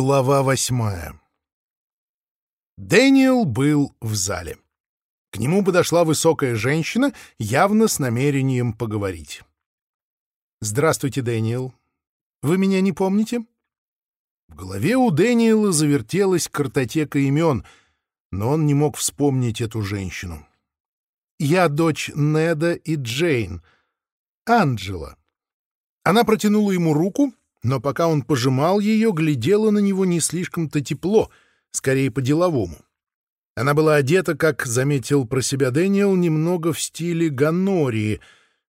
Глава восьмая Дэниел был в зале. К нему подошла высокая женщина, явно с намерением поговорить. «Здравствуйте, Дэниел. Вы меня не помните?» В голове у Дэниела завертелась картотека имен, но он не мог вспомнить эту женщину. «Я дочь Неда и Джейн. Анджела». Она протянула ему руку, но пока он пожимал ее, глядела на него не слишком-то тепло, скорее по-деловому. Она была одета, как заметил про себя Дэниел, немного в стиле гонории.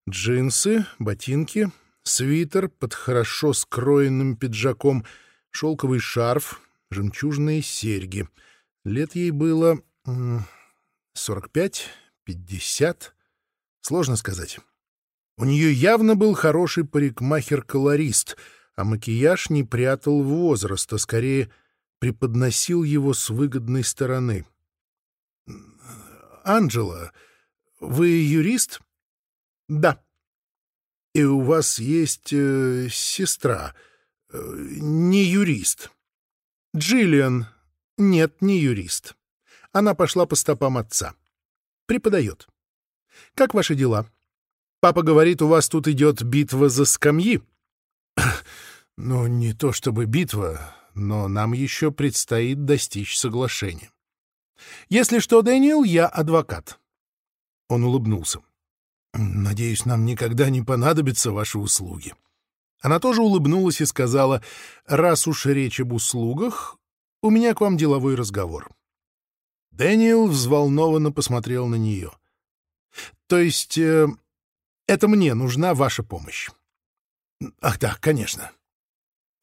Джинсы, ботинки, свитер под хорошо скроенным пиджаком, шелковый шарф, жемчужные серьги. Лет ей было... 45, 50... Сложно сказать. У нее явно был хороший парикмахер-колорист — а макияж не прятал возраста, скорее преподносил его с выгодной стороны. «Анджела, вы юрист?» «Да». «И у вас есть э, сестра, э, не юрист?» «Джиллиан, нет, не юрист. Она пошла по стопам отца. Преподает. Как ваши дела? Папа говорит, у вас тут идет битва за скамьи». Ну, не то чтобы битва, но нам еще предстоит достичь соглашения. Если что, Дэниел, я адвокат. Он улыбнулся. Надеюсь, нам никогда не понадобятся ваши услуги. Она тоже улыбнулась и сказала, раз уж речь об услугах, у меня к вам деловой разговор. Дэниел взволнованно посмотрел на нее. То есть, э, это мне нужна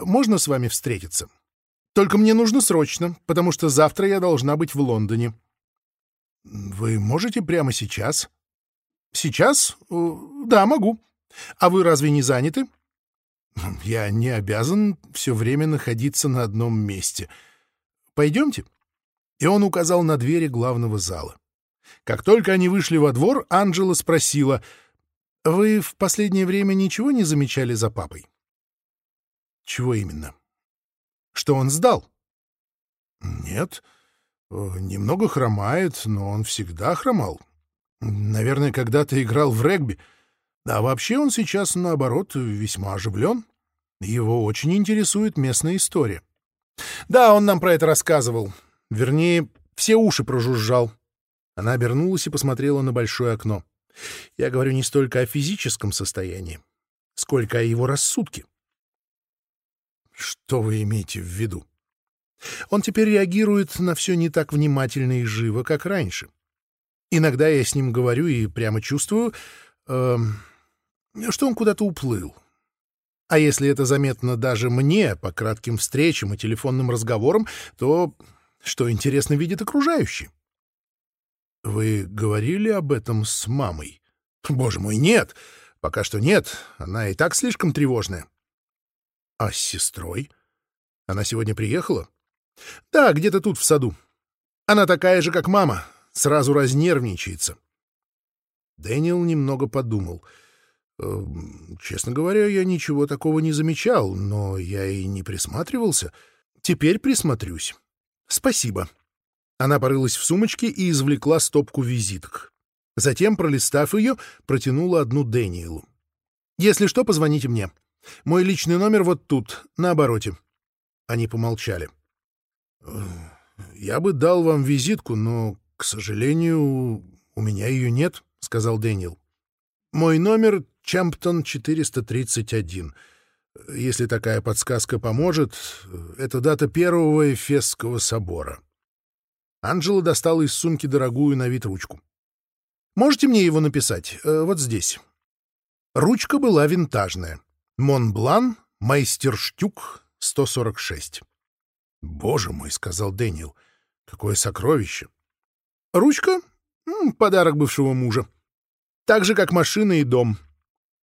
можно с вами встретиться? Только мне нужно срочно, потому что завтра я должна быть в Лондоне». «Вы можете прямо сейчас?» «Сейчас? Э, да, могу. А вы разве не заняты?» «Я не обязан все время находиться на одном месте. Пойдемте?» И он указал на двери главного зала. Как только они вышли во двор, Анджела спросила, «Вы в последнее время ничего не замечали за папой?» «Чего именно?» «Что он сдал?» «Нет, немного хромает, но он всегда хромал. Наверное, когда-то играл в регби. А вообще он сейчас, наоборот, весьма оживлен. Его очень интересует местная история». «Да, он нам про это рассказывал. Вернее, все уши прожужжал». Она обернулась и посмотрела на большое окно. Я говорю не столько о физическом состоянии, сколько о его рассудке. Что вы имеете в виду? Он теперь реагирует на все не так внимательно и живо, как раньше. Иногда я с ним говорю и прямо чувствую, э, что он куда-то уплыл. А если это заметно даже мне по кратким встречам и телефонным разговорам, то что интересно видит окружающий? Вы говорили об этом с мамой? Боже мой, нет! Пока что нет, она и так слишком тревожная. А с сестрой? Она сегодня приехала? Да, где-то тут, в саду. Она такая же, как мама, сразу разнервничается. Дэниел немного подумал. «Эм, честно говоря, я ничего такого не замечал, но я и не присматривался. Теперь присмотрюсь. Спасибо. Она порылась в сумочке и извлекла стопку визиток. Затем, пролистав ее, протянула одну Дэниелу. «Если что, позвоните мне. Мой личный номер вот тут, на обороте». Они помолчали. «Я бы дал вам визитку, но, к сожалению, у меня ее нет», — сказал Дэниел. «Мой номер — Чамптон 431. Если такая подсказка поможет, это дата первого Эфесского собора». Анджела достала из сумки дорогую на вид ручку. «Можете мне его написать? Э, вот здесь». Ручка была винтажная. Монблан, Майстерштюк, 146. «Боже мой», — сказал Дэниел, — «какое сокровище!» «Ручка? М -м, подарок бывшего мужа. Так же, как машина и дом.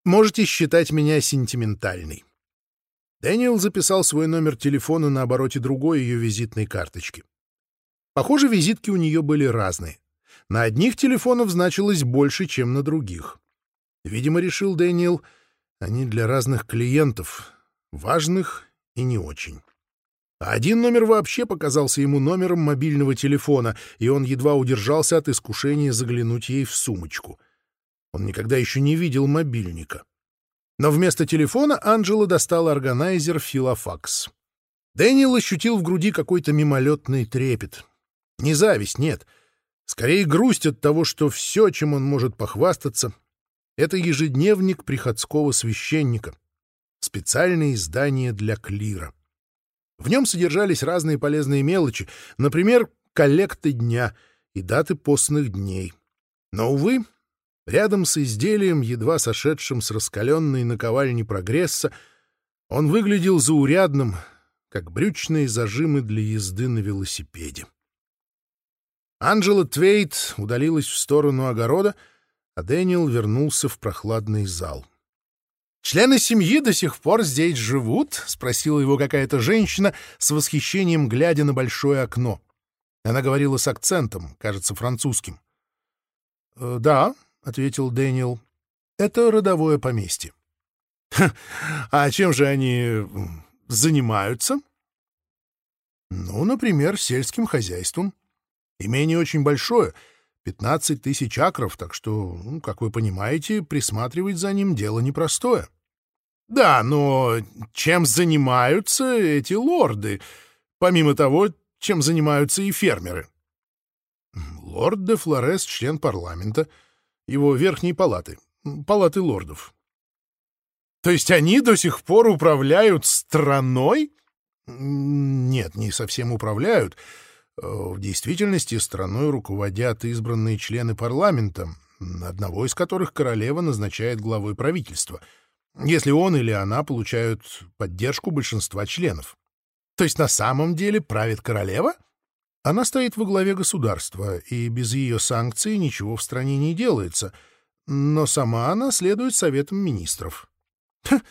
Можете считать меня сентиментальной». Дэниел записал свой номер телефона на обороте другой ее визитной карточки. Похоже, визитки у нее были разные. На одних телефонов значилось больше, чем на других. Видимо, решил Дэниел — Они для разных клиентов, важных и не очень. Один номер вообще показался ему номером мобильного телефона, и он едва удержался от искушения заглянуть ей в сумочку. Он никогда еще не видел мобильника. Но вместо телефона Анджела достала органайзер «Филофакс». Дэниел ощутил в груди какой-то мимолетный трепет. Не зависть, нет. Скорее грусть от того, что все, чем он может похвастаться, это ежедневник приходского священника, специальное издание для клира. В нем содержались разные полезные мелочи, например, коллекты дня и даты постных дней. Но, увы, рядом с изделием, едва сошедшим с раскаленной наковальни прогресса, он выглядел заурядным, как брючные зажимы для езды на велосипеде. Анжела Твейт удалилась в сторону огорода — а Дэниел вернулся в прохладный зал. «Члены семьи до сих пор здесь живут?» — спросила его какая-то женщина с восхищением, глядя на большое окно. Она говорила с акцентом, кажется, французским. «Э, «Да», — ответил Дэниел, — «это родовое поместье». «Хм, «А чем же они занимаются?» «Ну, например, сельским хозяйством. Имение очень большое — 15 тысяч акров, так что, ну, как вы понимаете, присматривать за ним дело непростое. Да, но чем занимаются эти лорды, помимо того, чем занимаются и фермеры? Лорд де Флорес — член парламента, его верхней палаты, палаты лордов. То есть они до сих пор управляют страной? Нет, не совсем управляют — Э, в действительности страной руководят избранные члены парламента. Одного из которых королева назначает главой правительства, если он или она получают поддержку большинства членов. То есть на самом деле правит королева? Она стоит во главе государства, и без ее санкций ничего в стране не делается, но сама она следует советам министров. Ха, хм,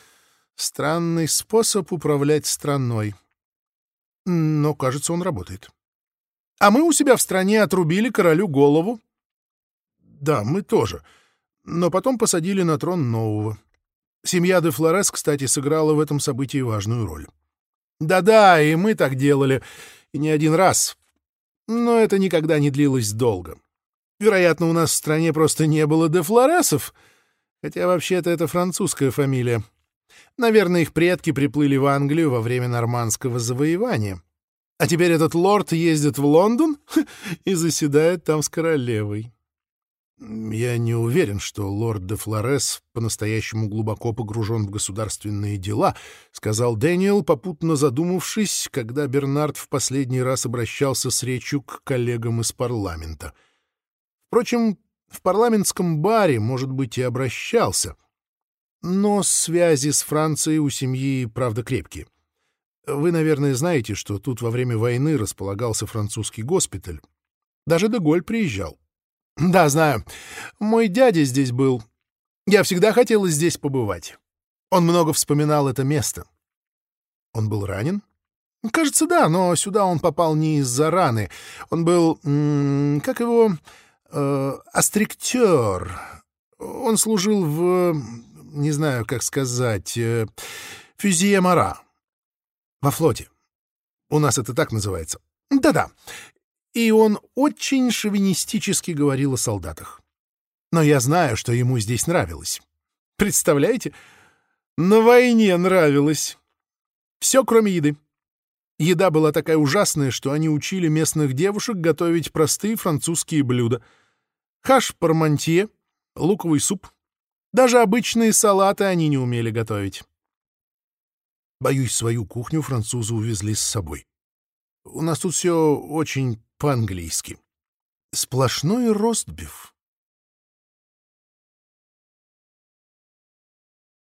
странный способ управлять страной. Но, кажется, он работает. А мы у себя в стране отрубили королю голову. Да, мы тоже. Но потом посадили на трон нового. Семья де Флорес, кстати, сыграла в этом событии важную роль. Да-да, и мы так делали. И не один раз. Но это никогда не длилось долго. Вероятно, у нас в стране просто не было де Флоресов, хотя вообще-то это французская фамилия. Наверное, их предки приплыли в Англию во время нормандского завоевания. А теперь этот лорд ездит в Лондон и заседает там с королевой. Я не уверен, что лорд де Флорес по-настоящему глубоко погружен в государственные дела, сказал Дэниел, попутно задумавшись, когда Бернард в последний раз обращался с речью к коллегам из парламента. Впрочем, в парламентском баре, может быть, и обращался, но связи с Францией у семьи, правда, крепкие. Вы, наверное, знаете, что тут во время войны располагался французский госпиталь. Даже Деголь приезжал. Да, знаю. Мой дядя здесь был. Я всегда хотел здесь побывать. Он много вспоминал это место. Он был ранен? Кажется, да, но сюда он попал не из-за раны. Он был... как его... Э, остриктер. Он служил в... не знаю, как сказать... Э, фюзиемара во флоте. У нас это так называется. Да-да. И он очень шовинистически говорил о солдатах. Но я знаю, что ему здесь нравилось. Представляете? На войне нравилось. Все, кроме еды. Еда была такая ужасная, что они учили местных девушек готовить простые французские блюда. Хаш пармантье, луковый суп. Даже обычные салаты они не умели готовить. Боюсь, свою кухню французы увезли с собой. У нас тут все очень по-английски. Сплошной ростбиф.